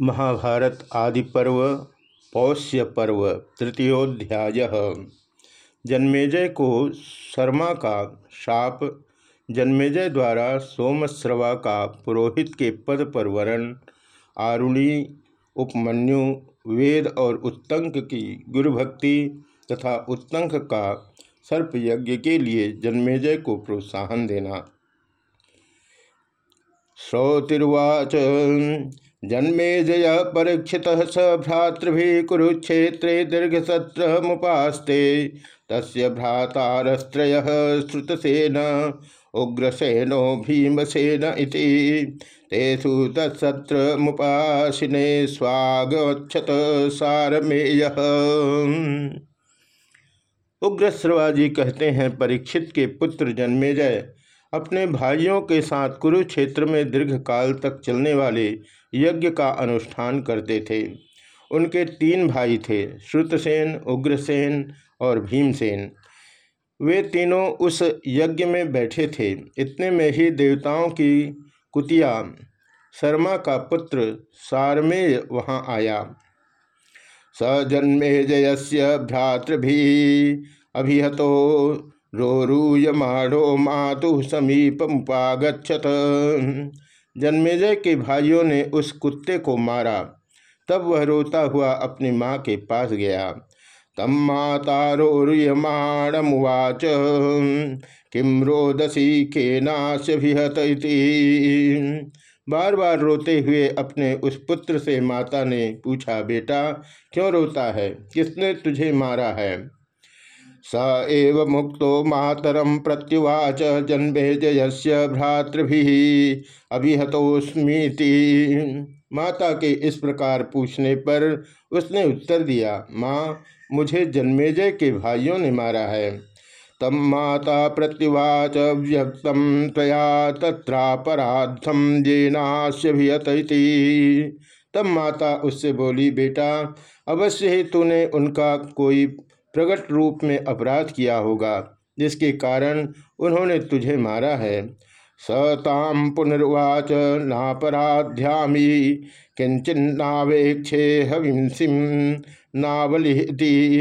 महाभारत आदि पर्व, पौष्य पर्व, तृतीयोध्याय। जन्मेजय को शर्मा का शाप, जन्मेजय द्वारा सोमश्रवा का पुरोहित के पद पर वरण, आरुणी, उपमन्यु, वेद और उत्तंक की गुरुभक्ति तथा उत्तंक का सर्प यज्ञ के लिए जन्मेजय को प्रोत्साहन देना। श्रोतिर्वाच जन्मे जय परीक्षित स भ्रातृभि कुरुक्षेत्रे दीर्घसत्र मुपास्ते तस्य भ्रातारस्त्रय श्रुतसेन, उग्रसेनो भीमसेन इति। तेषु तत्सत्र मुपासिने स्वागछत सारमेय। उग्रश्रवाजी कहते हैं, परीक्षित के पुत्र जन्मेजय अपने भाइयों के साथ कुरुक्षेत्र में दीर्घ काल तक चलने वाले यज्ञ का अनुष्ठान करते थे। उनके तीन भाई थे, श्रुतसेन, उग्रसेन और भीमसेन। वे तीनों उस यज्ञ में बैठे थे। इतने में ही देवताओं की कुतिया शर्मा का पुत्र सारमेय वहाँ आया। स जन्मे जयस्य भ्रातृभी अभिहतो रोरूयमाणो मातु समीपमुपागछत जन्मेजय के भाइयों ने उस कुत्ते को मारा। तब वह रोता हुआ अपनी माँ के पास गया। तम मातारोमाणमुवाच किम रोदसी के नाश्यभिहत बार बार रोते हुए अपने उस पुत्र से माता ने पूछा, बेटा, क्यों रोता है? किसने तुझे मारा है? स एव मुक्तो मातरम प्रत्युवाच जन्मे जयस्य भ्रातृभि अभिहतोस्मीति माता के इस प्रकार पूछने पर उसने उत्तर दिया, माँ, मुझे जन्मेजय के भाइयों ने मारा है। तम माता प्रत्युवाच व्यक्तम तया तत्रापराधम जेनाश्यभियत तब माता उससे बोली, बेटा, अवश्य ही तूने उनका कोई प्रकट रूप में अपराध किया होगा, जिसके कारण उन्होंने तुझे मारा है। सताम पुनर्वाच नापराध्यामी, किंचन किंचिन्नावेक्षे हविंसिम नावलिहती।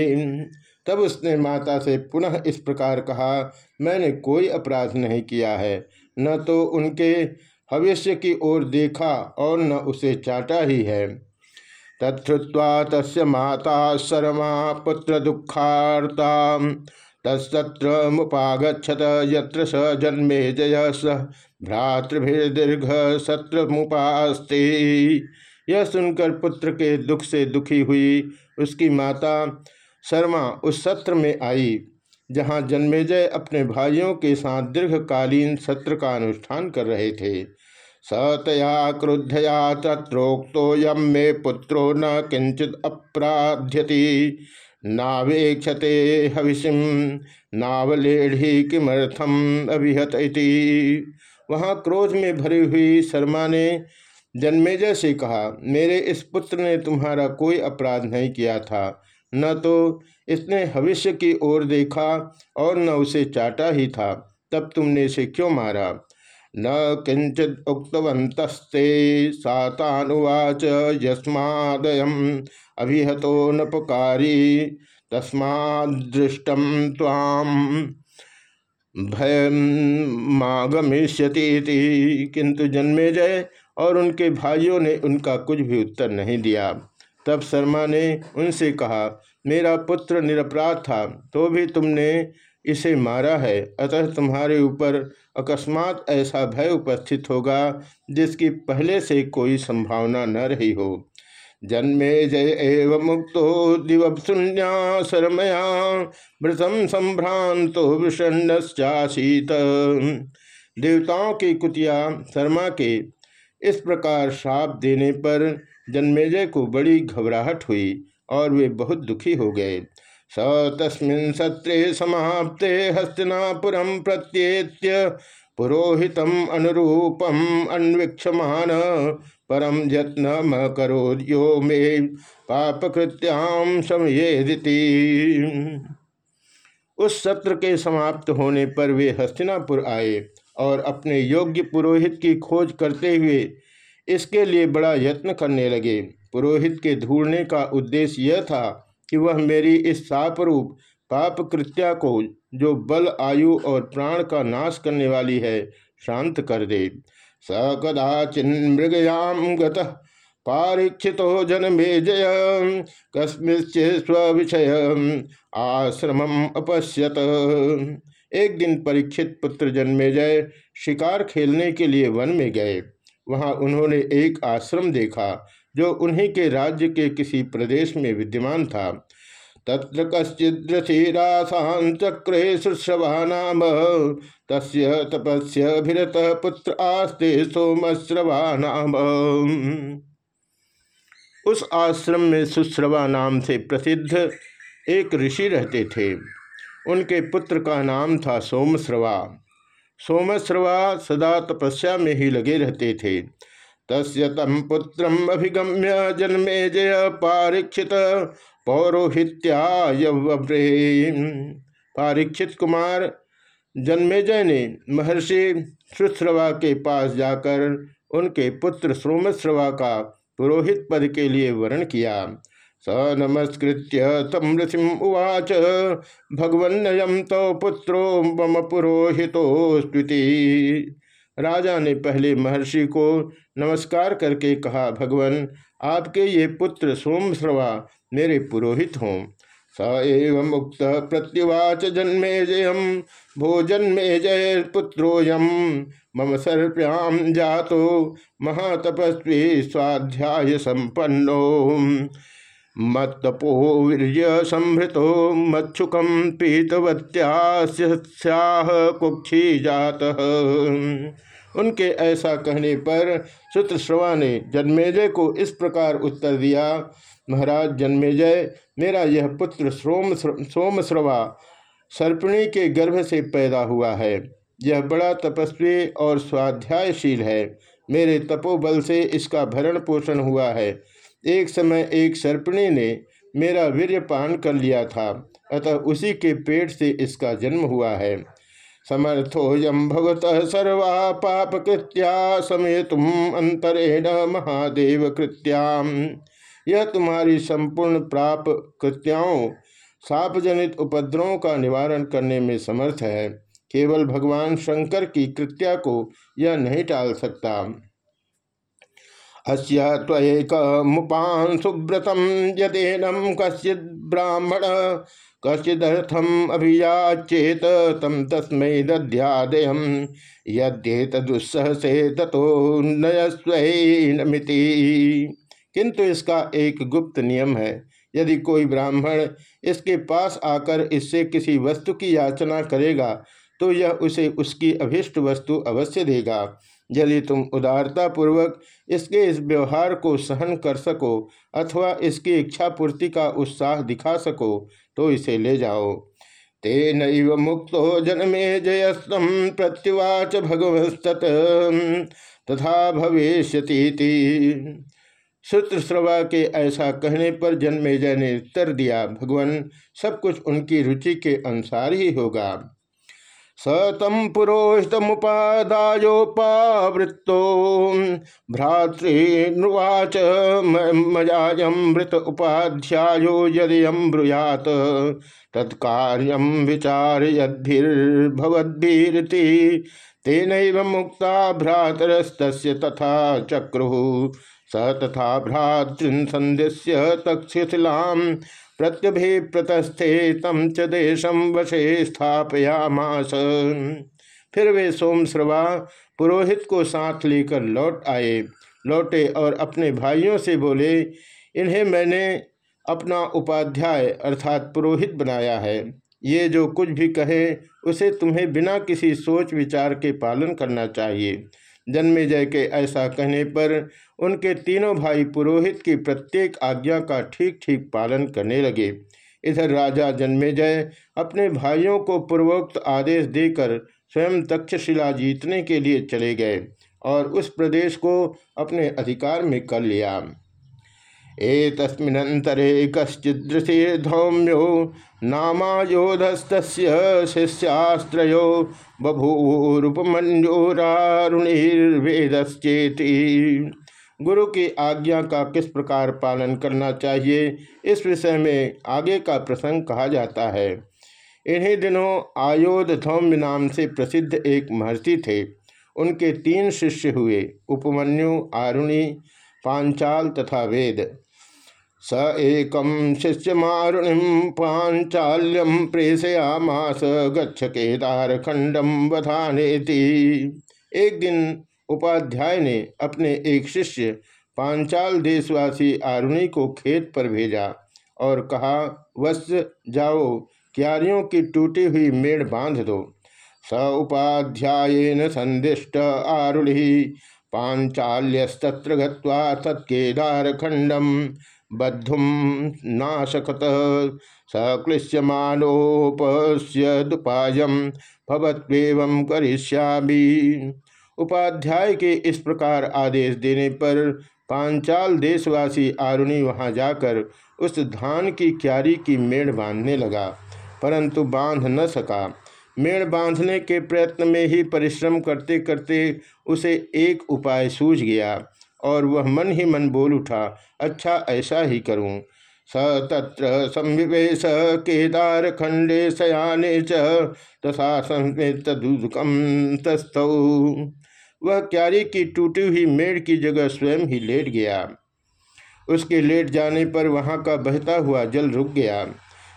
तब उसने माता से पुनः इस प्रकार कहा, मैंने कोई अपराध नहीं किया है, न तो उनके भविष्य की ओर देखा और न उसे चाटा ही है। तत्वा तस् माता शर्मा पुत्र दुखार्ता तस्तत्र मुपागछत यत्र स जन्मे जय स भ्रातृभिर्दीर्घ सत्र मुपास्ते। यह सुनकर पुत्र के दुख से दुखी हुई उसकी माता शर्मा उस सत्र में आई, जहाँ जन्मेजय अपने भाइयों के साथ दीर्घकालीन सत्र का अनुष्ठान कर रहे थे। सतया क्रुद्धया तत्रोक्तो यम मे पुत्रो न किंचित अपराध्यति। नावेक्षते हविषिम नावलेढ़ी किमर्थम अभिहत वहाँ क्रोध में भरी हुई शर्मा ने जन्मेजय से कहा, मेरे इस पुत्र ने तुम्हारा कोई अपराध नहीं किया था। न तो इसने भविष्य की ओर देखा और न उसे चाटा ही था। तब तुमने इसे क्यों मारा? न किंचित उक्तवंतस्ते सातानुवाच यस्मादयम अभिहतो नपकारी तस्मादृष्टम ताम भयमागमिष्यति किंतु जन्मे जन्मेजय और उनके भाइयों ने उनका कुछ भी उत्तर नहीं दिया। तब शर्मा ने उनसे कहा, मेरा पुत्र निरपराध था तो भी तुमने इसे मारा है। अतः तुम्हारे ऊपर अकस्मात ऐसा भय उपस्थित होगा, जिसकी पहले से कोई संभावना न रही हो। जन्मे जय एव मुक्तो दिव शून्या शर्मया वृतम संभ्रांतो विषण्णश्चाशीत देवताओं की कुतिया शर्मा के इस प्रकार श्राप देने पर जन्मेजय को बड़ी घबराहट हुई और वे बहुत दुखी हो गए। स तस्मिन् सत्रे समाप्ते हस्तिनापुरम प्रत्येत्य पुरोहितम अनुरूपम अन्वीक्षमान परम यत्न करो यो मे पापकृत्याम समयेदिति उस सत्र के समाप्त होने पर वे हस्तिनापुर आए और अपने योग्य पुरोहित की खोज करते हुए इसके लिए बड़ा यत्न करने लगे। पुरोहित के ढूँढने का उद्देश्य यह था कि वह मेरी इस सापरूप पाप कृत्या को जो बल, आयु और प्राण का नाश करने वाली है, शांत कर दे। स कदाचिन मृगयाम गारीक्षित जन्मे जय कस्मिश्चे स्विषय आश्रम अपश्यत। एक दिन परीक्षित पुत्र जन्मे जय शिकार खेलने के लिए वन में गए। वहाँ उन्होंने एक आश्रम देखा। जो उन्हीं के राज्य के किसी प्रदेश में विद्यमान था। तत्र कश्चिद्रथीरासाचक्रे शुश्रवा नाम तस्य तपस्यभिरत पुत्र आस्ते सोमश्रवा नाम उस आश्रम में सुश्रवा नाम से प्रसिद्ध एक ऋषि रहते थे। उनके पुत्र का नाम था सोमश्रवा। सोमश्रवा सदा तपस्या में ही लगे रहते थे। तम पुत्रम अभिगम्य जन्मे जय पारीक्षित पौरोहित्याय पारीक्षित कुमार जन्मेजय ने महर्षि सुश्रवा के पास जाकर उनके पुत्र सोमश्रवा का पुरोहित पद के लिए वर्ण किया। स नमस्कृत्य तम ऋषि उवाच भगवन्नयम तो पुत्रो मम पुरोहितो स्तुति राजा ने पहले महर्षि को नमस्कार करके कहा, भगवान, आपके ये पुत्र सोमश्रवा मेरे पुरोहित हों। स एव मुक्त प्रत्युवाच, जन्मे जयम भोजन्मे जय पुत्रोयम मम सर्प्याम जातो, महातपस्वी स्वाध्याय संपन्नो। मत्तपो वीर्य संभृतो मच्छुकम पीतवत्यास्याह कुक्षी जात। उनके ऐसा कहने पर श्रवा ने जन्मेजय को इस प्रकार उत्तर दिया, महाराज जन्मेजय, मेरा यह पुत्र सोम सोमश्रवा सर्पिणी के गर्भ से पैदा हुआ है। यह बड़ा तपस्वी और स्वाध्यायशील है। मेरे तपोबल से इसका भरण पोषण हुआ है। एक समय एक सर्पिणी ने मेरा वीर्य पान कर लिया था, अतः उसी के पेट से इसका जन्म हुआ है। समर्थोयम भगत सर्वा पाप कृत्या समय तुम अंतरेण महादेव कृत्याम। यह तुम्हारी संपूर्ण प्राप कृत्याओं, सापजनित उपद्रवों का निवारण करने में समर्थ है। केवल भगवान शंकर की कृत्या को यह नहीं टाल सकता। अस्यक मुपान सुव्रतम यदेनम कश्चित ब्राह्मण, कश्चिदर्थम अभियाचेत तम तस्म दध्यादयम यद्येत दुस्सह से तथो नयस्वमिति किंतु इसका एक गुप्त नियम है, यदि कोई ब्राह्मण इसके पास आकर इससे किसी वस्तु की याचना करेगा तो यह उसे उसकी अभिष्ट वस्तु अवश्य देगा। यदि तुम उदारता पूर्वक इसके इस व्यवहार को सहन कर सको अथवा इसकी इच्छा पूर्ति का उत्साह दिखा सको तो इसे ले जाओ। तेन मुक्तो जन्मे जयस्तम प्रत्युवाच भगवस्त तथा भविष्य श्रुवा के ऐसा कहने पर जन्मेजय ने उत्तर दिया, भगवान, सब कुछ उनकी रुचि के अनुसार ही होगा। स तम पुरोहित मुपादायोपावृत्तो भ्रातृवाच मजायमृत उपाध्यायो यदियम ब्रूयात। तत्कार्यम विचार यद्भिर्भवद्भिरति। तेन मुक्ता भ्रातरस्त तथा चक्रु। स तथा भ्रातृन संदेश्य तक्षशिलाम प्रत्यभि प्रतस्थे तम च देशम वशे स्थापयामास। फिर वे सोमश्रवा पुरोहित को साथ लेकर लौट आए। लौटे और अपने भाइयों से बोले, इन्हें मैंने अपना उपाध्याय अर्थात पुरोहित बनाया है। ये जो कुछ भी कहे, उसे तुम्हें बिना किसी सोच विचार के पालन करना चाहिए। जन्मे जय के ऐसा कहने पर उनके तीनों भाई पुरोहित की प्रत्येक आज्ञा का ठीक ठीक पालन करने लगे। इधर राजा जन्मेजय अपने भाइयों को पूर्वोक्त आदेश देकर स्वयं तक्षशिला जीतने के लिए चले गए और उस प्रदेश को अपने अधिकार में कर लिया। ए तस्मिनंतरे कश्चिदृशिर्धौम्यो नामायोधस्त शिष्यास्त्रो बभूरुपमंजोरारुणिर्वेदश्चेति गुरु की आज्ञा का किस प्रकार पालन करना चाहिए, इस विषय में आगे का प्रसंग कहा जाता है। इन्हीं दिनों आयोध धौम्य नाम से प्रसिद्ध एक महर्षि थे। उनके तीन शिष्य हुए, उपमन्यु, आरुणि, पांचाल तथा वेद। स एक शिष्यमारुणिम पांचाल्यम प्रेषयामास गच्छ केदार खंडम बधाने एक दिन उपाध्याय ने अपने एक शिष्य पांचाल देशवासी आरुणि को खेत पर भेजा और कहा, वत्स जाओ, क्यारियों की टूटी हुई मेड़ बाँध दो। स उपाध्यायन संदिष्ट आरुढ़ि पांचाल्यस्तत्र गत्वा खंडम बद्धुम नाशकत सकृष्यमानोपस्यदुपायम भवत्वेवं करिष्यामि। उपाध्याय के इस प्रकार आदेश देने पर पांचाल देशवासी आरुणि वहाँ जाकर उस धान की क्यारी की मेड़ बांधने लगा, परंतु बाँध न सका। मेड़ बांधने के प्रयत्न में ही परिश्रम करते करते उसे एक उपाय सूझ गया और वह मन ही मन बोल उठा अच्छा ऐसा ही करूँ। स तत्र संविवेश केदार खंडे सयाने शयाने चसा संस्मित तस्थौ। वह क्यारी की टूटी हुई मेड़ की जगह स्वयं ही लेट गया। उसके लेट जाने पर वहाँ का बहता हुआ जल रुक गया।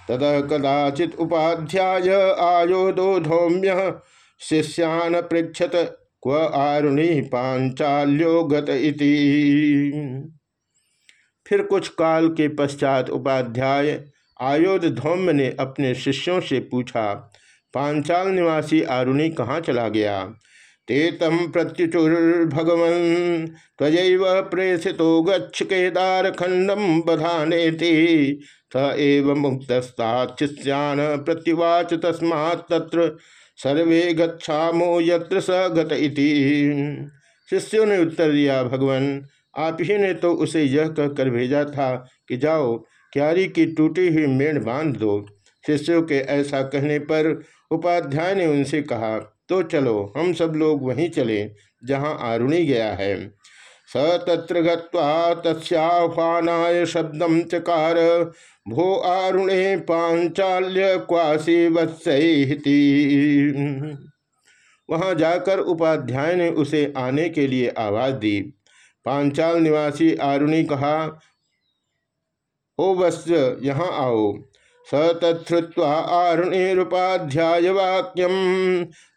तद कदाचित उपाध्याय आयोदो धौम्य शिष्यान पृछत क्व आरुणी पांचाल्यो इति। फिर कुछ काल के पश्चात उपाध्याय आयोध धौम्य ने अपने शिष्यों से पूछा पांचाल निवासी आरुणी कहाँ चला गया? ते तम प्रत्युचुर्भगवन तजैव प्रेषितो गच्छ केदार खंडम बधाने स एव मुक्तस्ताचिष्यान प्रत्युवाच तस्मात् सर्वे गच्छामो यत्र स गत इति। शिष्यों ने उत्तर दिया, भगवान, आप ही ने तो उसे यह कहकर भेजा था कि जाओ, क्यारी की टूटी हुई मेड़ बाँध दो। शिष्यों के ऐसा कहने पर उपाध्याय ने उनसे कहा तो चलो, हम सब लोग वहीं चले, जहाँ आरुणि गया है। स तत्र गत्वा शब्दम चकार, भो आरुणे पांचाल्य क्वासी वत्सती वहाँ जाकर उपाध्याय ने उसे आने के लिए आवाज़ दी। पांचाल निवासी आरुणी कहा ओ वत्स, यहाँ आओ। स तत्वा आरुणिरुपाध्याय वाक्यम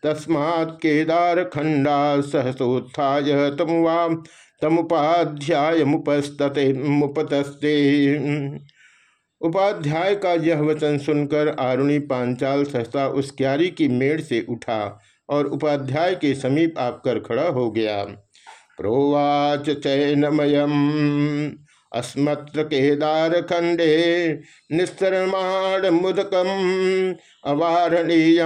तस्मात् केदार खंडा सहसोत्थाय तमुवा तमुपाध्याय मुपस्तते मुपतस्ते। उपाध्याय का यह वचन सुनकर आरुणि पांचाल सहसा उस क्यारी की मेड़ से उठा और उपाध्याय के समीप आकर खड़ा हो गया। प्रोवाच चैनमयम। अस्मत्र केदार खंडे निस्तरमाण मुदकम अवारणीय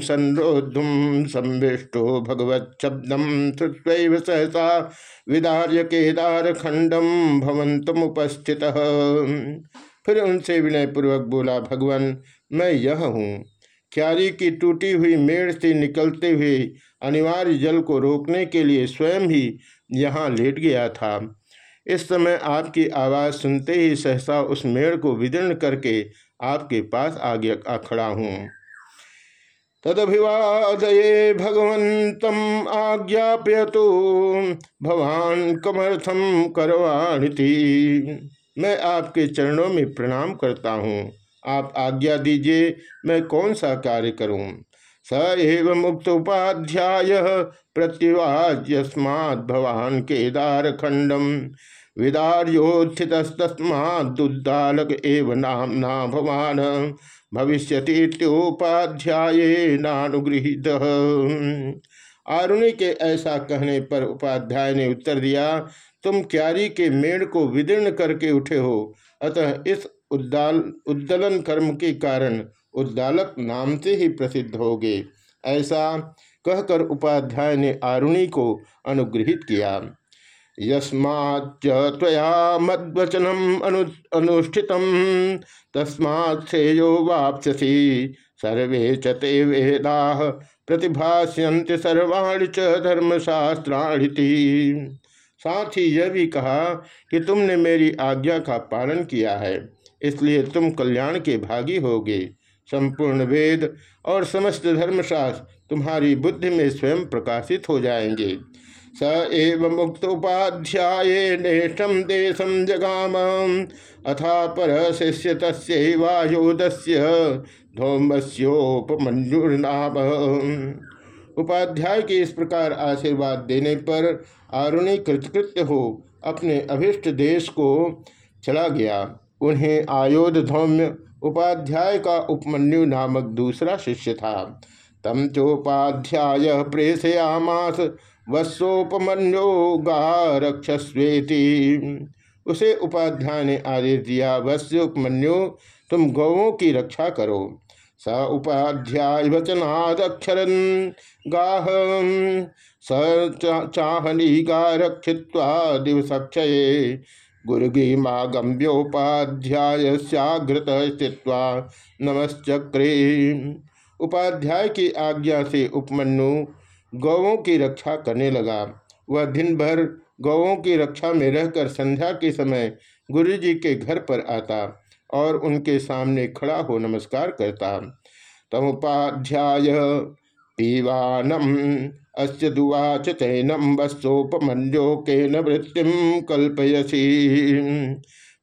संरोधुम संविष्टो भगवत शब्दम श्रुत्व सहसा विदार्य केदार खंडम भवंतमुपस्थित फिर उनसे विनय पूर्वक बोला, भगवान, मैं यह हूँ। क्यारी की टूटी हुई मेड़ से निकलते हुए अनिवार्य जल को रोकने के लिए स्वयं ही यहाँ लेट गया था। इस समय आपकी आवाज़ सुनते ही सहसा उस मेड़ को विदीर्ण करके आपके पास आगे खड़ा हूँ। तदभिवादये भगवंतम आज्ञाप्यतु। भवान कमर्थम करवाणिति। मैं आपके चरणों में प्रणाम करता हूँ। आप आज्ञा दीजिए, मैं कौन सा कार्य करूँ? स एव मुक्त उपाध्याय प्रत्युवाज्यस्मात् भवान केदार खंडम विदार्योत्थितस्तस्मादुद्दालक एव भवान भविष्यतीत्योपाध्याय नानुगृहित। आरुणि के ऐसा कहने पर उपाध्याय ने उत्तर दिया, तुम क्यारी के मेड़ को विदीर्ण करके उठे हो। अतः इस उद्दाल, उद्दलन कर्म के कारण उद्दालक नाम से ही प्रसिद्ध होगे। ऐसा कहकर उपाध्याय ने आरुणि को अनुग्रहित किया। यस्माच्च मद्वचनम अनु अनुष्ठित तस्मात् श्रेयो वापसी सर्वे च ते वेदा प्रतिभाष्यन्ति सर्वाणि च साथ ही यह भी कहा कि तुमने मेरी आज्ञा का पालन किया है, इसलिए तुम कल्याण के भागी होगे। संपूर्ण वेद और समस्त धर्मशास्त्र तुम्हारी बुद्धि में स्वयं प्रकाशित हो जाएँगे। स एव मुक्त उपाध्याय देशम जगाम। अथा पर शिष्य तस्वायोदस्य धौमस्योपमन्युर्नाम उपाध्याय के इस प्रकार आशीर्वाद देने पर आरुणि कृतकृत्य हो अपने अभिष्ट देश को चला गया। उन्हें आयोध धौम्य उपाध्याय का उपमन्यु नामक दूसरा शिष्य था। तम चोपाध्याय प्रेषयामास वत्सोपमन्यो रक्षस्वेति उसे उपाध्याय ने आदेश दिया वत्स्य उपमन्यु तुम गौों की रक्षा करो। स उपाध्याय वचनादक्षर गाह, स चाहनी गा रक्षित्वा दिवसक्षये। गुरुगी मागम्योपाध्याय सघृत स्थित्वा नमश्चक्रे। उपाध्याय की आज्ञा से उपमन्यु गौों की रक्षा करने लगा। वह दिन भर गौों की रक्षा में रहकर संध्या के समय गुरु जी के घर पर आता और उनके सामने खड़ा हो नमस्कार करता। तमुपाध्याय, पीवानम, अस्य दुवाच चैनम वत्सोपमन्यो के न कल्पयसी।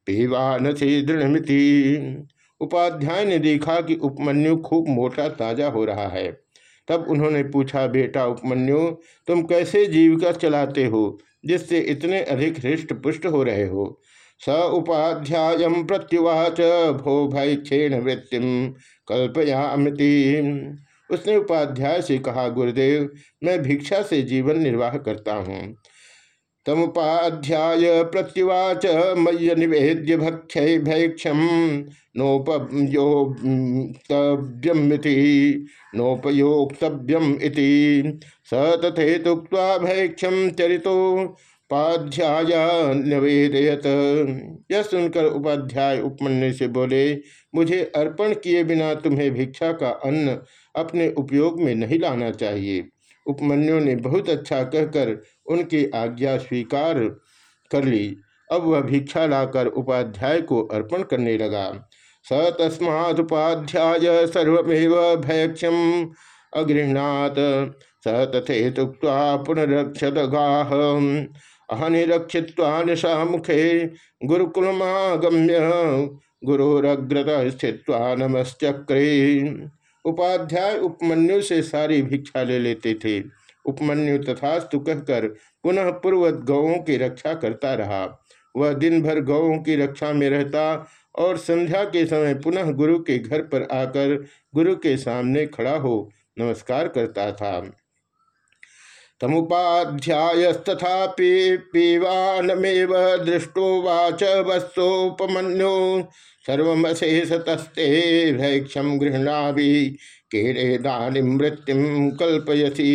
पीवान से दृढ़मिति। उपाध्याय ने देखा कि उपमन्यु खूब मोटा ताज़ा हो रहा है। तब उन्होंने पूछा, बेटा उपमन्यु, तुम कैसे जीविका चलाते हो, जिससे इतने अधिक हृष्ट पुष्ट हो रहे हो? स उपाध्याय प्रत्युवाच, भो भय क्षीण वृत्तिम कल्पयामति उसने उपाध्याय से कहा, गुरुदेव, मैं भिक्षा से जीवन निर्वाह करता हूँ। तमुपाध्याय प्रत्युवाच मय्य निवेद्य भक्ष्य भैक्षम नोपयोक्तव्यम नोपयोक्तव्यम स तथेतुक्त्वा भैक्षम चरितो उपाध्याय निवेदयत। यह सुनकर उपाध्याय उपमन्यु से बोले, मुझे अर्पण किए बिना तुम्हें भिक्षा का अन्न अपने उपयोग में नहीं लाना चाहिए। उपमन्यु ने बहुत अच्छा कहकर उनकी आज्ञा स्वीकार कर ली। अब वह भिक्षा लाकर उपाध्याय को अर्पण करने लगा। स तस्मादुपाध्याय सर्वमेव भयक्षम अगृहणात। स तथेतुक्ता पुनरक्षत गाह अहनिरक्षित्वा निशा मुखे गुरुकुलमागम्य गुरुरग्रत स्थित्वा नमश्चक्रे। उपाध्याय उपमन्यु से सारी भिक्षा ले लेते थे। उपमन्यु तथास्तु कहकर पुनः पूर्वत गौों की रक्षा करता रहा। वह दिन भर गौं की रक्षा में रहता और संध्या के समय पुनः गुरु के घर पर आकर गुरु के सामने खड़ा हो नमस्कार करता था। तमुपाध्यायस्तथा पीवानमेव दृष्टोवाच वत्सोपमन्यो सर्वशेषतस्ते भैक्षम गृहणाभि केरे दानी मृत्यु कल्पयसी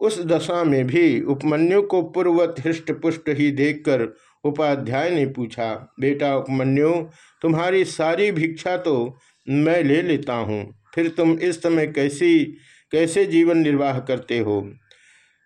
उस दशा में भी उपमन्यु को पूर्वत हृष्ट पुष्ट ही देखकर उपाध्याय ने पूछा, बेटा उपमन्यु, तुम्हारी सारी भिक्षा तो मैं ले लेता हूँ, फिर तुम इस समय कैसी कैसे जीवन निर्वाह करते हो?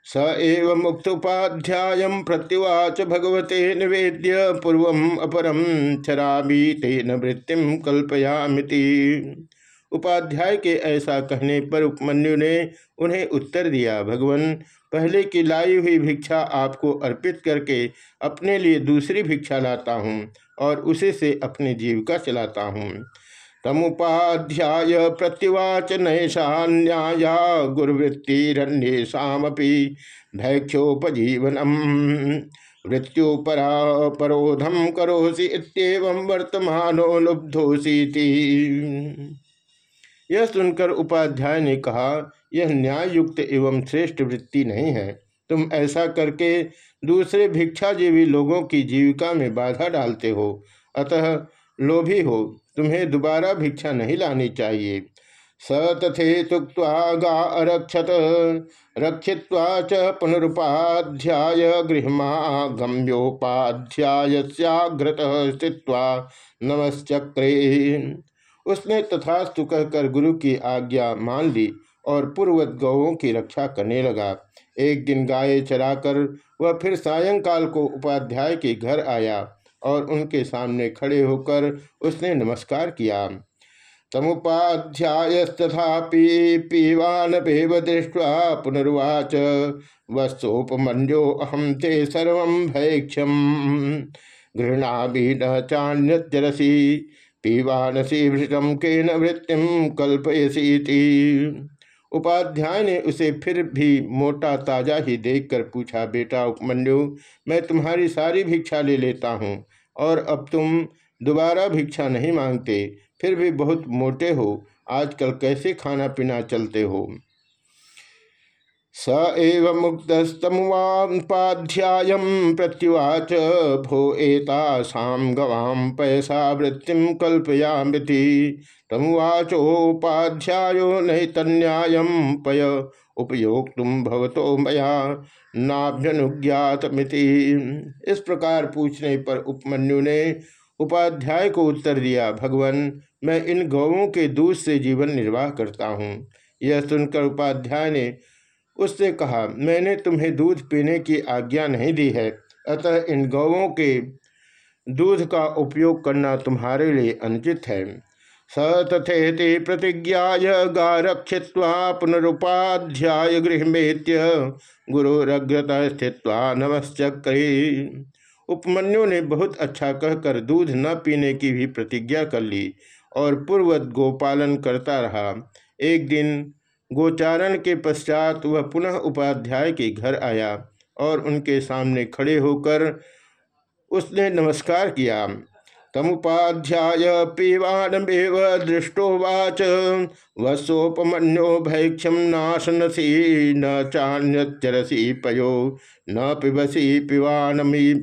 स एव मुक्तोपाध्याय प्रत्युवाच भगवते निवेद्य पूर्व अपरम चरामी तेन वृत्ति कल्पयामिति। उपाध्याय के ऐसा कहने पर उपमन्यु ने उन्हें उत्तर दिया, भगवान, पहले की लाई हुई भिक्षा आपको अर्पित करके अपने लिए दूसरी भिक्षा लाता हूँ और उसी से अपनी जीविका चलाता हूँ। तमुपाध्याय प्रत्युवाच नैषान्याया गुरुवृत्तिरन्येषामपि भैक्षोपजीवनम मृत्यु परा परोधम करोसी इतम वर्तमानो लुब्धोसीति यह सुनकर उपाध्याय ने कहा, यह न्याय युक्त एवं श्रेष्ठ वृत्ति नहीं है। तुम ऐसा करके दूसरे भिक्षाजीवी लोगों की जीविका में बाधा डालते हो। अतः लोभी हो। तुम्हें दोबारा भिक्षा नहीं लानी चाहिए। स तथे तुक्वा गा अरक्षत रक्षित्वा च पुनरुपाध्याय गृहमागम्योपाध्याय सघ्रत स्थित्वा नमश्चक्रे। उसने तथास्तु कहकर गुरु की आज्ञा मान ली और पूर्वत गौों की रक्षा करने लगा। एक दिन गाये चराकर वह फिर सायंकाल को उपाध्याय के घर आया। और उनके सामने खड़े होकर उसने नमस्कार किया। तमुपाध्यायस्तथापि पीवान पेव दृष्ट्वा पुनर्वाच। वस्तोपमन्यो अहम ते सर्व भैक्षम। घृणा भी न चान्यरसी पीवानसी भृतम के न वृत्तिम उपाध्याय ने उसे फिर भी मोटा ताज़ा ही देखकर पूछा, बेटा उपमन्यु, मैं तुम्हारी सारी भिक्षा ले लेता हूँ। और अब तुम दोबारा भिक्षा नहीं मांगते, फिर भी बहुत मोटे हो। आजकल कैसे खाना पीना चलते हो? स एव मुक्तस्तमुवापाध्याय प्रत्युवाच, भो एतासां गवां पैसा वृत्तिं कल्पयामृति। तमुवाचोपाध्यायो नैतन्यायं पय उपयोक्तुम भवतो मया। नाभ्यनुज्ञातमिति। इस प्रकार पूछने पर उपमन्यु ने उपाध्याय को उत्तर दिया, भगवान, मैं इन गौवों के दूध से जीवन निर्वाह करता हूँ। यह सुनकर उपाध्याय ने उससे कहा, मैंने तुम्हें दूध पीने की आज्ञा नहीं दी है, अतः इन गौवों के दूध का उपयोग करना तुम्हारे लिए अनुचित है। स तथेति प्रतिज्ञा गारक्षित्वा पुनरुपाध्याय गृहमेत्य गुरुरग्रत स्थित्वा नमश्चक्री। उपमन्यु ने बहुत अच्छा कहकर दूध न पीने की भी प्रतिज्ञा कर ली और पूर्वत गोपालन करता रहा। एक दिन गोचारण के पश्चात वह पुनः उपाध्याय के घर आया और उनके सामने खड़े होकर उसने नमस्कार किया। तमुपाध्याय पीवानमेव दृष्टोवाच वसोपमन्यो भैक्षम नाशनसी, न चान्यचरसी पयो, न पिबसी पिवानमी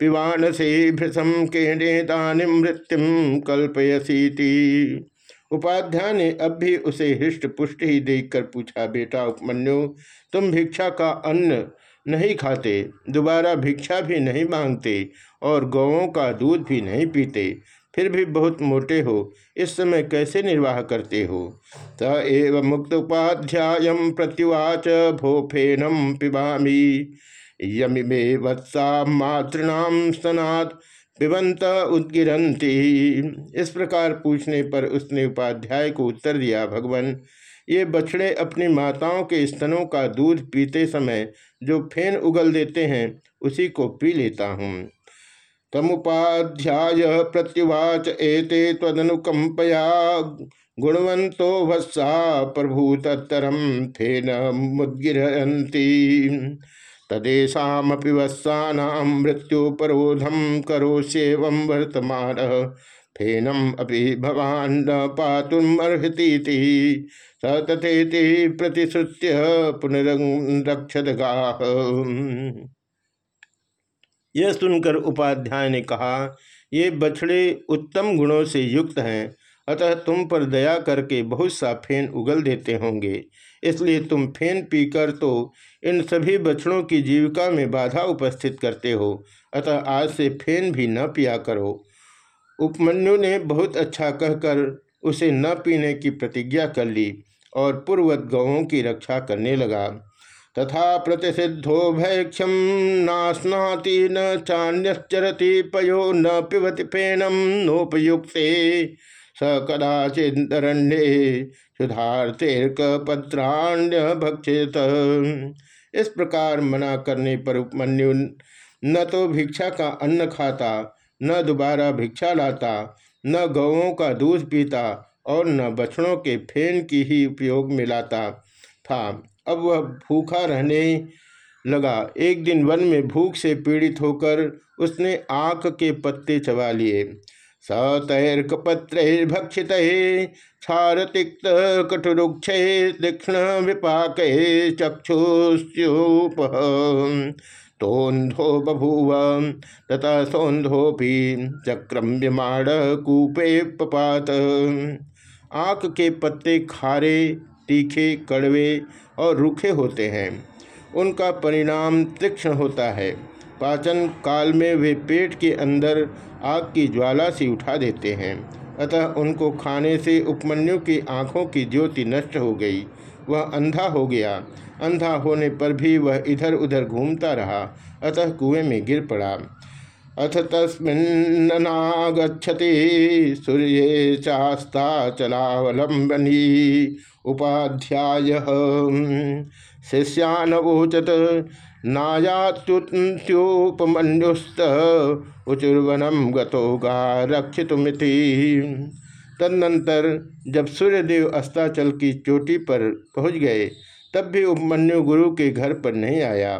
पिवानसी भृशम केणे दानी मृत्युम कल्पयसीति। उपाध्याय ने अब भी उसे हृष्ट पुष्ट ही देखकर पूछा, बेटा उपमन्यु, तुम भिक्षा का अन्न नहीं खाते, दोबारा भिक्षा भी नहीं मांगते और गौों का दूध भी नहीं पीते। फिर भी बहुत मोटे हो, इस समय कैसे निर्वाह करते हो? त एव मुक्त उपाध्याय प्रत्युवाच भो फेनम पिबामी। यमिमे वत्सा मातृणाम स्तनात् पिबंत उद्गिरंती इस प्रकार पूछने पर उसने उपाध्याय को उत्तर दिया, भगवान, ये बछड़े अपनी माताओं के स्तनों का दूध पीते समय जो फेन उगल देते हैं, उसी को पी लेता हूँ। तमुपाध्याय प्रत्युवाच एते तदनुकंपया गुणवंतो भस्सा प्रभूतरम फेन मुद्गिरंती तदेशापि वत्सानां मृत्युपरोधम करोष्येवं वर्तमान फेनम अभी भवान न पातुमर्हती स तथेति प्रतिश्रुत्य यह सुनकर उपाध्याय ने कहा, ये बछड़े उत्तम गुणों से युक्त हैं, अतः तुम पर दया करके बहुत सा फेन उगल देते होंगे। इसलिए तुम फेन पीकर तो इन सभी बछड़ों की जीविका में बाधा उपस्थित करते हो, अतः आज से फेन भी न पिया करो। उपमन्यु ने बहुत अच्छा कहकर उसे न पीने की प्रतिज्ञा कर ली और पूर्वत गौों की रक्षा करने लगा। तथा प्रतिषिद्धो भैक्षम नास्नाति न चान्यश्चरति पयो न पिबति फेनम नोपयुक्ते। स कदाचिदरण्ये सुधार्थेर्क पत्राण्य भक्षित। इस प्रकार मना करने पर उपमन्यु न तो भिक्षा का अन्न खाता न दोबारा भिक्षा लाता, न गौों का दूध पीता और न बछड़ों के फेन की ही उपयोग में लाता था। अब वह भूखा रहने लगा। एक दिन वन में भूख से पीड़ित होकर उसने आँख के पत्ते चबा लिए। सतैर्कपत्रैर्भक्षित क्षारतिक्त कटुरुक्ष तीक्षण विपाक चक्षुष्यूप तोन्धो बभूव तथा सौंधोपी चक्रम विमाण कूपे पपात। आँख के पत्ते खारे, तीखे, कड़वे और रूखे होते हैं। उनका परिणाम तीक्ष्ण होता है। पाचन काल में वे पेट के अंदर आग की ज्वाला सी उठा देते हैं। अतः उनको खाने से उपमन्यु की आँखों की ज्योति नष्ट हो गई। वह अंधा हो गया। अंधा होने पर भी वह इधर उधर घूमता रहा, अतः कुएँ में गिर पड़ा। अथ तस्मिन्नागछति सूर्य चास्ता चलावलंबनी उपाध्याय। शिष्यानवोचत नायात्युपमन्युस्त उचुर्वनम गतोगा रक्षितुमिति। तदनंतर जब सूर्यदेव अस्ताचल की चोटी पर पहुँच गए, तब भी उपमन्यु गुरु के घर पर नहीं आया।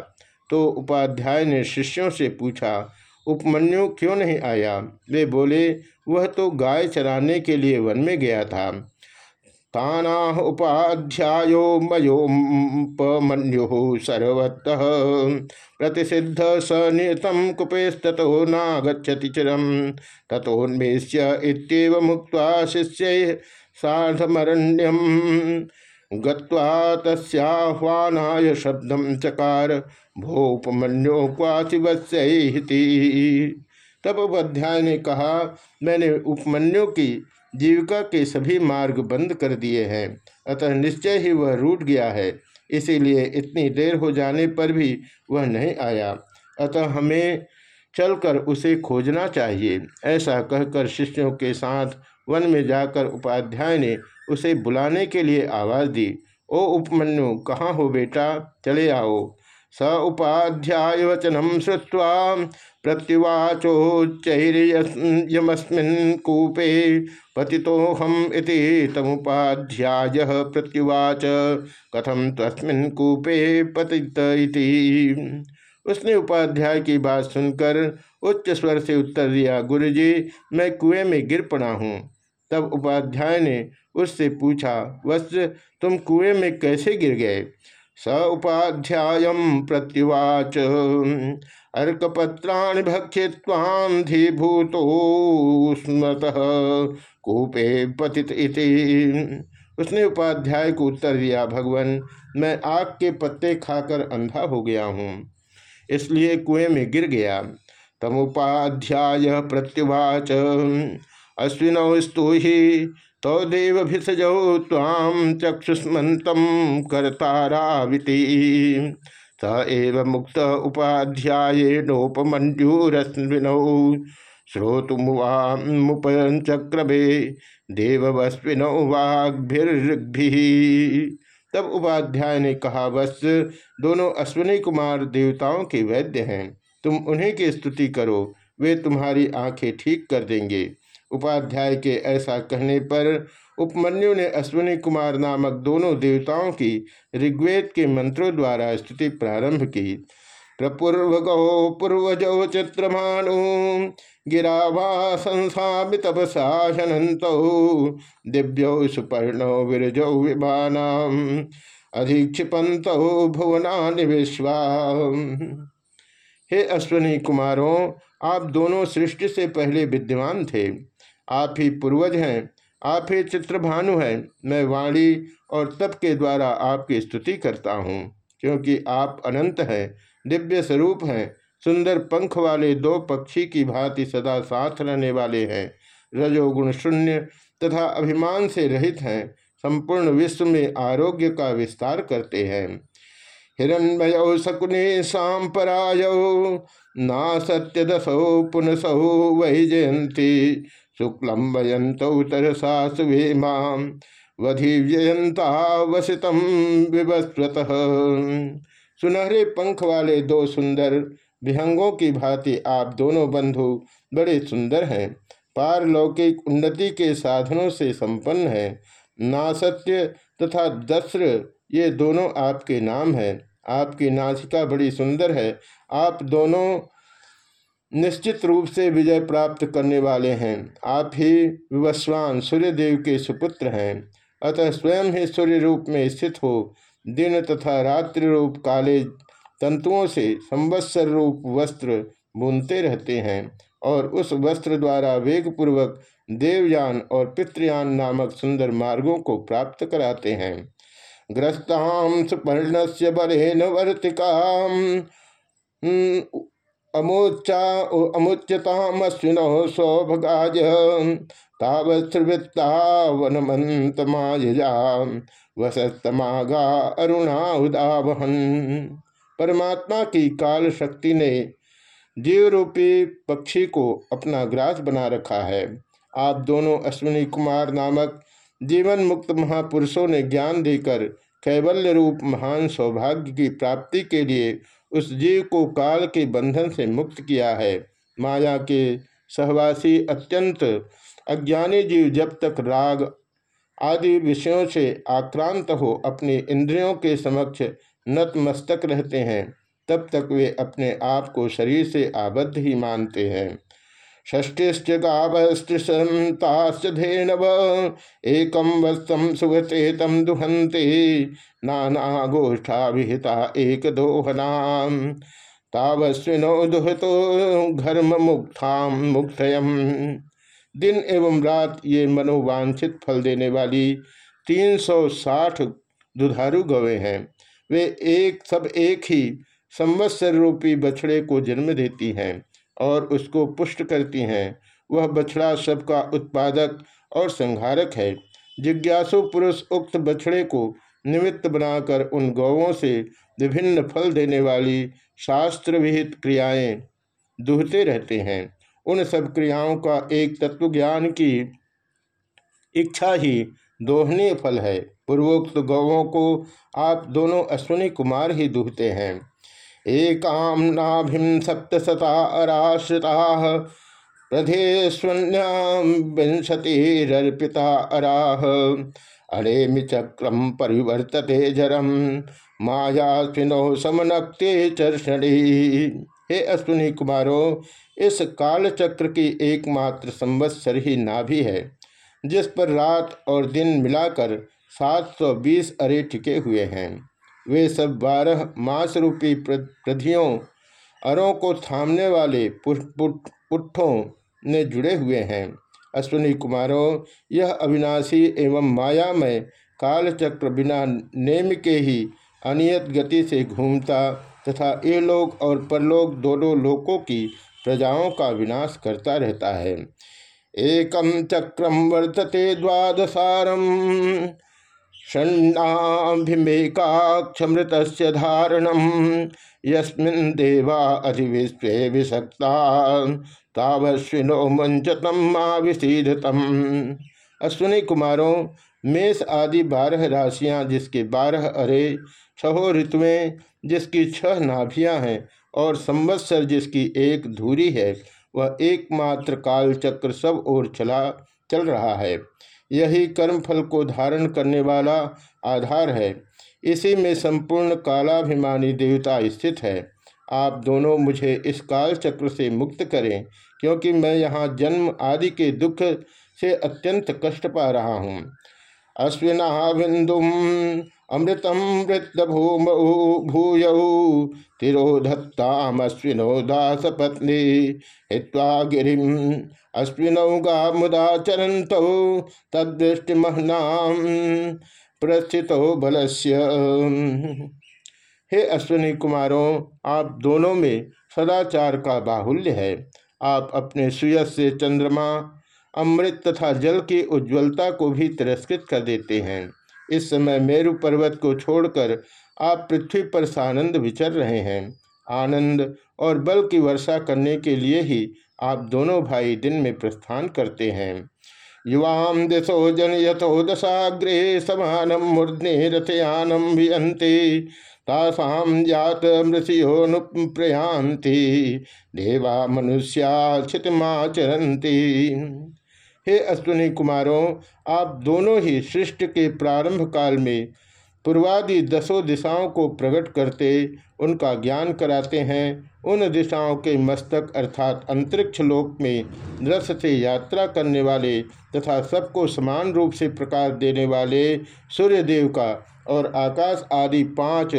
तो उपाध्याय ने शिष्यों से पूछा, उपमन्यु क्यों नहीं आया? वे बोले, वह तो गाय चराने के लिए वन में गया था। ताना उपाध्यायो मयोपमन्यु सर्वतः। प्रतिषिद्ध स नियतम कुपेस्ततो नागछति चिरम तथोन्मेष्य मुक्त्वा शिष्य साधमरण्यम गत्वा शब्दम चकार भोपमन्यो क्वाचि तब उपाध्याय ने कहा, मैंने उपमन्यु की जीविका के सभी मार्ग बंद कर दिए हैं। अतः निश्चय ही वह रूट गया है। इसीलिए इतनी देर हो जाने पर भी वह नहीं आया। अतः हमें चलकर उसे खोजना चाहिए। ऐसा कहकर शिष्यों के साथ वन में जाकर उपाध्याय ने उसे बुलाने के लिए आवाज़ दी, ओ उपमन्यु, कहाँ हो बेटा? चले आओ। स उपाध्याय वचनम श्रुवा प्रत्युवाचोच्चैर्यमस्मिन् कूपे पतिहम तमुपाध्याय प्रत्युवाच। कथम तस्मिन् कूपे पतित उसने उपाध्याय की बात सुनकर उच्च स्वर से उत्तर दिया, गुरुजी, मैं कुएँ में गिर पड़ा हूँ। तब उपाध्याय ने उससे पूछा, वत्स, तुम कुएँ में कैसे गिर गए? स उपाध्याय प्रत्युवाच। अर्कपत्राणि भक्षित्वाधिभूतो स्मत कूपे पतित इति। उसने उपाध्याय को उत्तर दिया, भगवान, मैं आग के पत्ते खाकर अंधा हो गया हूँ, इसलिए कुएँ में गिर गया। तमुपाध्याय प्रत्युवाच। अश्विनौ स्तु ही तो देव भिषजौ ताम चक्षुष्मत करताराविति। स एव मुक्त उपाध्याय नोपमंजूरस्विनौ श्रोतुमुपचक्रभे देववस्विनौ वाग्भिर्भि तब उपाध्याय ने कहा बस दोनों अश्विनी कुमार देवताओं के वैद्य हैं। तुम उन्हीं की स्तुति करो। वे तुम्हारी आँखें ठीक कर देंगे। उपाध्याय के ऐसा कहने पर उपमन्यु ने अश्विनी कुमार नामक दोनों देवताओं की ऋग्वेद के मंत्रों द्वारा स्तुति प्रारंभ की। प्रपूर्व गौ पूर्वजौ चित्रमाणु, गिरावा संसामितपसाहनत दिव्यौ सुपर्णौ विरजौ विमाना अधिक्षिपंत भुवना विश्वा हे अश्विनी कुमारों, आप दोनों सृष्टि से पहले विद्यमान थे। आप ही पूर्वज हैं, आप ही चित्रभानु हैं, मैं वाणी और तप के द्वारा आपकी स्तुति करता हूँ, क्योंकि आप अनंत हैं, दिव्य स्वरूप हैं, सुंदर पंख वाले दो पक्षी की भांति सदा साथ रहने वाले हैं, रजोगुण शून्य तथा अभिमान से रहित हैं, संपूर्ण विश्व में आरोग्य का विस्तार करते हैं। हिरण्मय शकुने सांपराय ना सत्य दसो पुनसो वही जयंती शुक्लम वयंतौ तरसा सुवे माम वधिव्ययंता वसितम विवस्वत। सुनहरे पंख वाले दो सुंदर विहंगों की भांति आप दोनों बंधु बड़े सुंदर हैं। पारलौकिक उन्नति के साधनों से संपन्न है। नासत्य तथा दस्र, ये दोनों आपके नाम हैं। आपकी नासिका बड़ी सुंदर है। आप दोनों निश्चित रूप से विजय प्राप्त करने वाले हैं। आप ही विवस्वान सूर्यदेव के सुपुत्र हैं। अतः स्वयं ही सूर्य रूप में स्थित हो। दिन तथा रात्रि रूप काले तंतुओं से संवत्सर रूप वस्त्र बुनते रहते हैं और उस वस्त्र द्वारा वेगपूर्वक देवयान और पितृयान नामक सुंदर मार्गों को प्राप्त कराते हैं। ग्रस्ताम सुपर्ण से वर्तिका। अमुच्चा अमुच्यतामश्विनो सौभगाज तावत्वृत्तावनमंत माया वसतमागा अरुणा उदावहन परमात्मा की काल शक्ति ने जीव रूपी पक्षी को अपना ग्रास बना रखा है। आप दोनों अश्विनी कुमार नामक जीवन मुक्त महापुरुषों ने ज्ञान देकर कैवल्य रूप महान सौभाग्य की प्राप्ति के लिए उस जीव को काल के बंधन से मुक्त किया है। माया के सहवासी अत्यंत अज्ञानी जीव जब तक राग आदि विषयों से आक्रांत हो, अपने इंद्रियों के समक्ष नतमस्तक रहते हैं, तब तक वे अपने आप को शरीर से आबद्ध ही मानते हैं। षष्टिश्च धेनव। एकम वस्तम सुगते तम दुहंते नाना गोष्ठा विहिता एक दोहना तावस्विनो दुहतो घर्म मुक्ताम मुक्तयम दिन एवं रात ये मनोवांछित फल देने वाली 360 दुधारू गवे हैं। वे एक सब एक ही संवत्सर रूपी बछड़े को जन्म देती हैं। और उसको पुष्ट करती हैं। वह बछड़ा सबका उत्पादक और संहारक है। जिज्ञासु पुरुष उक्त बछड़े को निमित्त बनाकर उन गौवों से विभिन्न फल देने वाली शास्त्र विहित क्रियाएँ दुहते रहते हैं। उन सब क्रियाओं का एक तत्व ज्ञान की इच्छा ही दोहनीय फल है। पूर्वोक्त गौवों को आप दोनों अश्विनी कुमार ही दुहते हैं। एकाम नाभिम सप्तशता अराश्रिता विंशतिरर्पिता अराह अरेमि चक्रम परिवर्तते जरम मायास्विनो समनक्ते चर्षणी। हे अश्विनी कुमारो, इस काल चक्र की एकमात्र संवत्सर ही नाभि है, जिस पर रात और दिन मिलाकर 720 अरे टिके हुए हैं। वे सब बारह मास रूपी प्रधियों, अरों को थामने वाले पुट्ठों ने जुड़े हुए हैं। अश्विनी कुमारों, यह अविनाशी एवं मायामय कालचक्र बिना नेम के ही अनियत गति से घूमता तथा ये लोक और परलोक दोनों लोकों की प्रजाओं का विनाश करता रहता है। एकम चक्रम वर्तते द्वादशारम षण्णाभिमेकाक्षमृत धारणम। यस्मिन् देवा अधिविश्व विषक्ता तावश्विनो मंचतम माँ विशीधतम अश्विनी कुमारों, मेष आदि बारह राशियाँ जिसके बारह अरे, छहो ऋतुएँ जिसकी छह नाभियाँ हैं और संवत्सर जिसकी एक धूरी है, वह एकमात्र कालचक्र सब ओर चला, चल रहा है। यही कर्म फल को धारण करने वाला आधार है। इसी में संपूर्ण कालाभिमानी देवता स्थित है। आप दोनों मुझे इस काल चक्र से मुक्त करें, क्योंकि मैं यहाँ जन्म आदि के दुख से अत्यंत कष्ट पा रहा हूँ। अश्विना बिंदुम अमृतम वृत्तभूम भूय, तिरोधत्तामश्विनो दास पत्नी हित्वा गिरी अश्विनौ गा मुदा चरंत तदृष्टिमहना प्रस्थित बलस्य। हे अश्विनी कुमारों, आप दोनों में सदाचार का बाहुल्य है। आप अपने सुयस से चंद्रमा, अमृत तथा जल की उज्ज्वलता को भी तिरस्कृत कर देते हैं। इस समय मेरु पर्वत को छोड़कर आप पृथ्वी पर सानंद विचर रहे हैं। आनंद और बल की वर्षा करने के लिए ही आप दोनों भाई दिन में प्रस्थान करते हैं। युवाम दिशो जन यथो दशाग्रे समानम मूर्धने रथयानम वियंते तासाम जात मृषियो प्रयांति देवा मनुष्या क्षितमाचरंती हे अश्विनी कुमारों, आप दोनों ही सृष्टि के प्रारंभ काल में पूर्वादि दसों दिशाओं को प्रकट करते, उनका ज्ञान कराते हैं उन दिशाओं के मस्तक अर्थात अंतरिक्ष लोक में रस से यात्रा करने वाले तथा सबको समान रूप से प्रकाश देने वाले सूर्यदेव का और आकाश आदि पाँच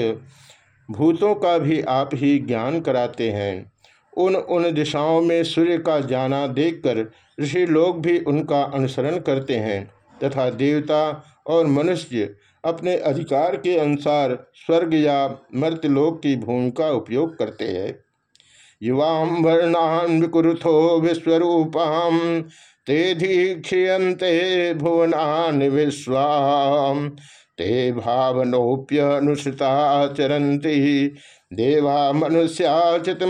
भूतों का भी आप ही ज्ञान कराते हैं। उन उन दिशाओं में सूर्य का जाना देखकर ऋषि लोग भी उनका अनुसरण करते हैं तथा देवता और मनुष्य अपने अधिकार के अनुसार स्वर्ग या मर्त्यलोक की भूमि का उपयोग करते हैं। युवाम वर्णान विकुरुथो विश्वरूपाम, ते दीक्षयते भुवनान विश्वा ते भावनोप्यनुसृता चरंती देवा मनुष्याचितमाचरंती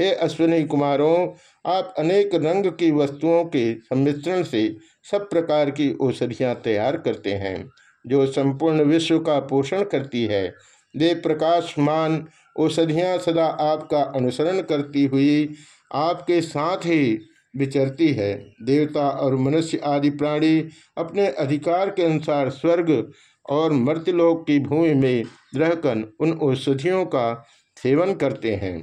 हे अश्विनी कुमारों, आप अनेक रंग की वस्तुओं के सम्मिश्रण से सब प्रकार की औषधियाँ तैयार करते हैं, जो संपूर्ण विश्व का पोषण करती है। वे प्रकाशमान औषधियाँ सदा आपका अनुसरण करती हुई आपके साथ ही विचरती है। देवता और मनुष्य आदि प्राणी अपने अधिकार के अनुसार स्वर्ग और मर्त्यलोक की भूमि में रहकर उन औषधियों का सेवन करते हैं।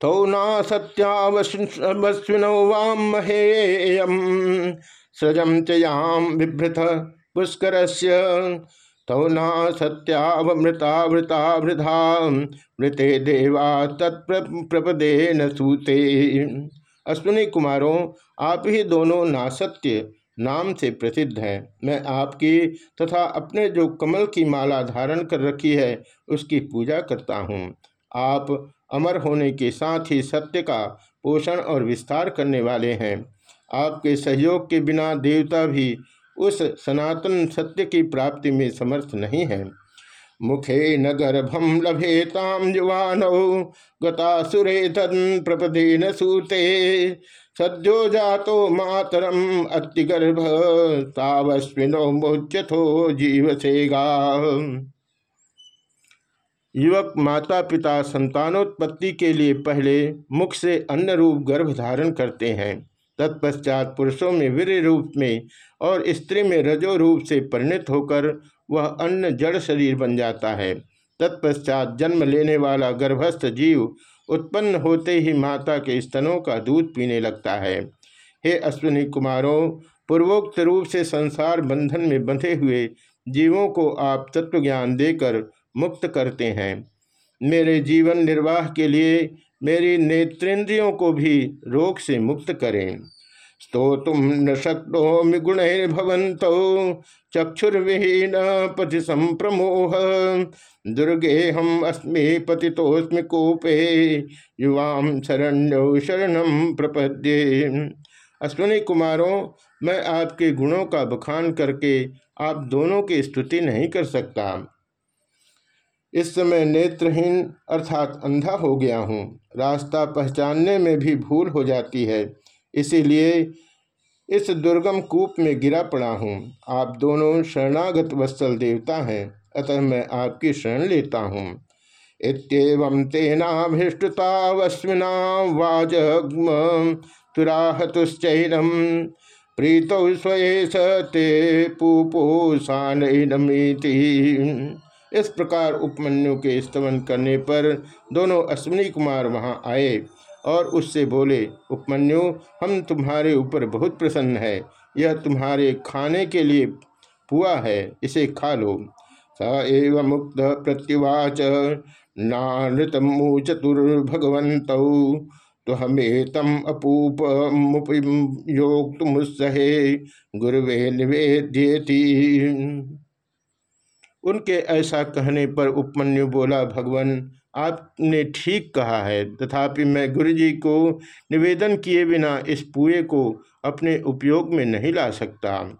तो न सत्यावस्विनो वाम महेयम सृजम चयाम बिभ्रत पुष्कर तौ न सत्यावमृतावृता वृधा मृते देवा तत्प्रपदे न सूते। अश्विनी कुमारों, आप ही दोनों नासत्य नाम से प्रसिद्ध हैं। मैं आपकी तथा अपने जो कमल की माला धारण कर रखी है, उसकी पूजा करता हूँ। आप अमर होने के साथ ही सत्य का पोषण और विस्तार करने वाले हैं। आपके सहयोग के बिना देवता भी उस सनातन सत्य की प्राप्ति में समर्थ नहीं है। मुखे न गर्भम लभेताम युवानौ, गतासुरे तन प्रपदे न सूते। सद्यो जातो मातरम अतिगर्भ, तावस्विनो मोच्यथो जीवसेगा। युवक माता पिता संतानोत्पत्ति के लिए पहले मुख से अन्न रूप गर्भ धारण करते हैं। तत्पश्चात पुरुषों में वीर रूप में और स्त्री में रजो रूप से परिणित होकर वह अन्न जड़ शरीर बन जाता है। तत्पश्चात जन्म लेने वाला गर्भस्थ जीव उत्पन्न होते ही माता के स्तनों का दूध पीने लगता है। हे अश्विनी कुमारों, पूर्वोक्त रूप से संसार बंधन में बंधे हुए जीवों को आप तत्व ज्ञान देकर मुक्त करते हैं। मेरे जीवन निर्वाह के लिए मेरी नेत्रेंद्रियों को भी रोग से मुक्त करें। स्तोतुम न शक्तो गुणैर्भवंत चक्षुर्विहीन पति संप्रमोह दुर्गे हम अस्मि पतिस्मि कूपे युवाम शरण्यो शरणम प्रपद्ये। अश्विनी कुमारों, मैं आपके गुणों का बखान करके आप दोनों की स्तुति नहीं कर सकता। इस समय नेत्रहीन अर्थात अंधा हो गया हूँ। रास्ता पहचानने में भी भूल हो जाती है। इसीलिए इस दुर्गम कूप में गिरा पड़ा हूँ। आप दोनों शरणागत वत्सल देवता हैं, अतः मैं आपकी शरण लेता हूँ। इतम तेनाभिष्टुतावस्विना वाजग्म तुराहतुश्चैनम प्रीतौ स्वये सते पूपोषानमीति इस प्रकार उपमन्यु के स्तमन करने पर दोनों अश्विनी कुमार वहाँ आए और उससे बोले, उपमन्यु, हम तुम्हारे ऊपर बहुत प्रसन्न है। यह तुम्हारे खाने के लिए पुआ है, इसे खा लो। स एव मुक्त प्रत्युवाच। नानृतमु चतुर्भगवंत तो हमें तम अपूप योग तुम सहे गुरुवे निवेद्येती। उनके ऐसा कहने पर उपमन्यु बोला, भगवान, आपने ठीक कहा है। तथापि मैं गुरु जी को निवेदन किए बिना इस पुए को अपने उपयोग में नहीं ला सकता।